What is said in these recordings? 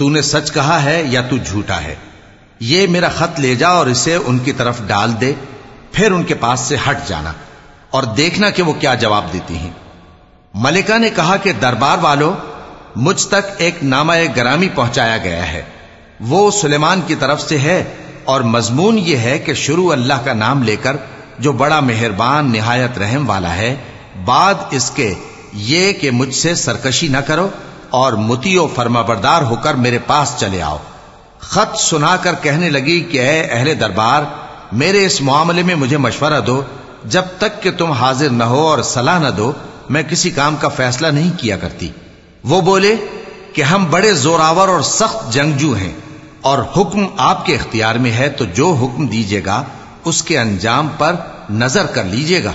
तूने सच कहा है या तू झूठा है? ये मेरा खत ले जा और इसे उनकी तरफ़ डाल दे, फिर उनके पास से हट जाना और देखना कि वो क्या जवाब देती हैं। मलिका ने कहा कि दरबार वालों, मुझ तक एक नामा गरामी पहुँचाया गया है। वो सुलेमान की तरफ़ से है और मजमून ये है कि शुरू अल्लाह का नाम लेकर जो बड़ा मेहरबान, निहायत रहम वाला है, बाद इसके ये कि मुझसे सरकशी न करो और मुतियो फर्माबरदार होकर मेरे पास चले आओ। खत सुनाकर कहने लगी कि अः अहले दरबार, मेरे इस मामले में मुझे मशवरा दो। जब तक कि तुम हाजिर न हो और सलाह न दो, मैं किसी काम का फैसला नहीं किया करती। वो बोले कि, हम बड़े जोरावर और सख्त जंगजू हैं और हुक्म आपके इख्तियार में है तो जो हुक्म दीजिएगा, उसके अंजाम पर नज़र कर लीजिएगा।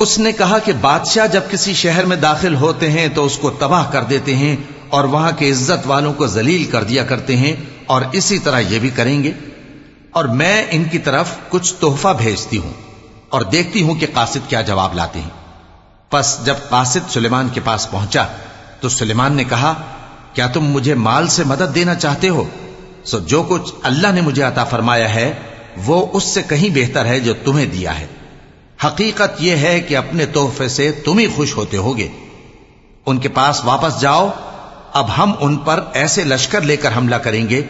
उसने कहा कि बादशाह जब किसी शहर में दाखिल होते हैं तो उसको तबाह कर देते हैं और वहां के इज्जत वालों को जलील कर दिया करते हैं और इसी तरह ये भी करेंगे और मैं इनकी तरफ़ कुछ तोहफा भेजती हूँ और देखती हूँ कि कासिद क्या जवाब लाते हैं। बस जब कासिद सुलेमान के पास पहुँचा तो सुलेमान ने कहा, क्या तुम मुझे माल से मदद देना चाहते हो? सो जो कुछ अल्लाह ने मुझे अता फरमाया है, वो उससे कहीं बेहतर है जो तुम्हें दिया है। हकीकत यह है कि अपने तोहफे से तुम ही खुश होते होगे। उनके पास वापस जाओ, अब हम उन पर ऐसे लश्कर लेकर हमला करेंगे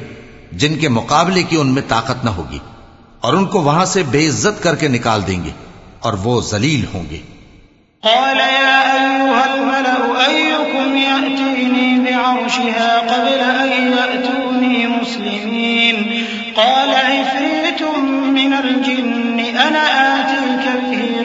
जिनके मुकाबले की उनमें ताकत ना होगी, और उनको वहाँ से बेइज्जत करके निकाल देंगे, और वो जलील होंगे।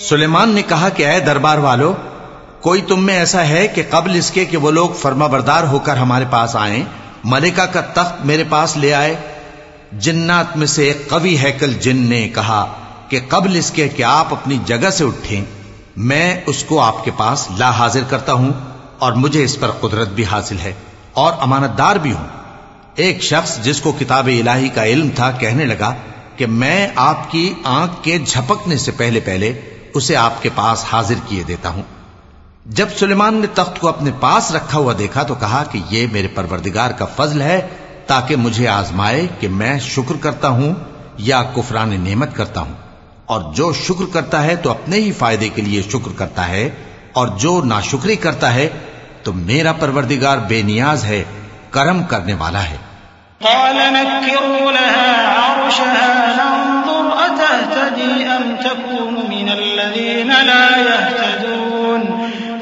सुलेमान ने कहा कि अय दरबार वालों कोई तुम में ऐसा है कि कबल इसके कि वो लोग फर्माबरदार होकर हमारे पास आए मलिका का तख्त मेरे पास ले आए जिन्नात में से एक कवि हैकल जिन ने कहा कि कबल इसके कि आप अपनी जगह से उठें मैं उसको आपके पास ला हाजिर करता हूँ और मुझे इस पर कुदरत भी हासिल है और अमानतदार भी हूँ। एक शख्स जिसको किताब इलाही का इल्म था कहने लगा कि मैं आपकी आँख के झपकने से पहले पहले उसे आपके पास हाजिर किए देता हूँ। जब सुलेमान ने तख्त को अपने पास रखा हुआ देखा तो कहा कि यह मेरे परवरदिगार का फजल है, ताकि मुझे आजमाए कि मैं शुक्र करता हूँ या कुफरान नेमत करता हूँ। और जो शुक्र करता है तो अपने ही फायदे के लिए शुक्र करता है और जो नाशुक्री करता है तो मेरा परवरदिगार बेनियाज है कर्म करने वाला है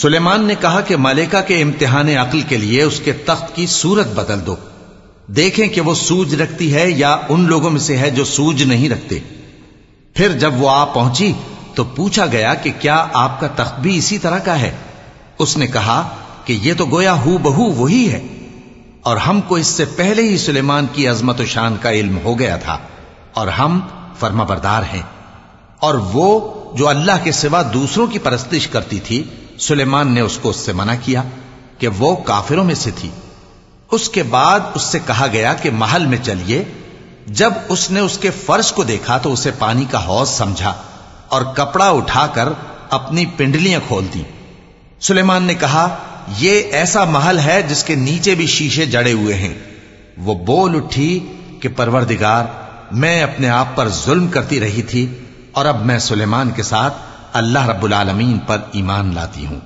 सुलेमान ने कहा कि मलेका के इम्तिहान अक्ल के लिए उसके तख्त की सूरत बदल दो देखें कि वो सूज रखती है या उन लोगों में से है जो सूज नहीं रखते फिर जब वो आ पहुंची तो पूछा गया कि क्या आपका तख्त भी इसी तरह का है उसने कहा कि ये तो गोया हु बहू वही है और हमको इससे पहले ही सुलेमान की अजमत शान का इल्म हो गया था, और हम फर्माबरदार हैं। और वो जो अल्लाह के सिवा दूसरों की परस्तिश करती थी, सुलेमान ने उसको उससे मना किया कि वो काफिरों में से थी। उसके बाद उससे कहा गया कि महल में चलिए। जब उसने उसके फर्श को देखा तो उसे पानी का हौज समझा और कपड़ा उठाकर अपनी पिंडलियाँ खोल दी। सुलेमान ने कहा ये ऐसा महल है जिसके नीचे भी शीशे जड़े हुए हैं। वो बोल उठी कि, परवरदिगार, मैं अपने आप पर जुल्म करती रही थी और अब मैं सुलेमान के साथ अल्लाह रब्बुल आलमीन पर ईमान लाती हूँ।